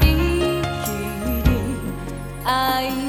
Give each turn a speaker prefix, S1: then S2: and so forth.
S1: りきり愛